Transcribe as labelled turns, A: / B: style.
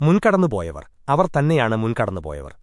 A: മുൻകടന്നുപോയവർ. അവർ തന്നെയാണ് മുൻകടന്നുപോയവർ.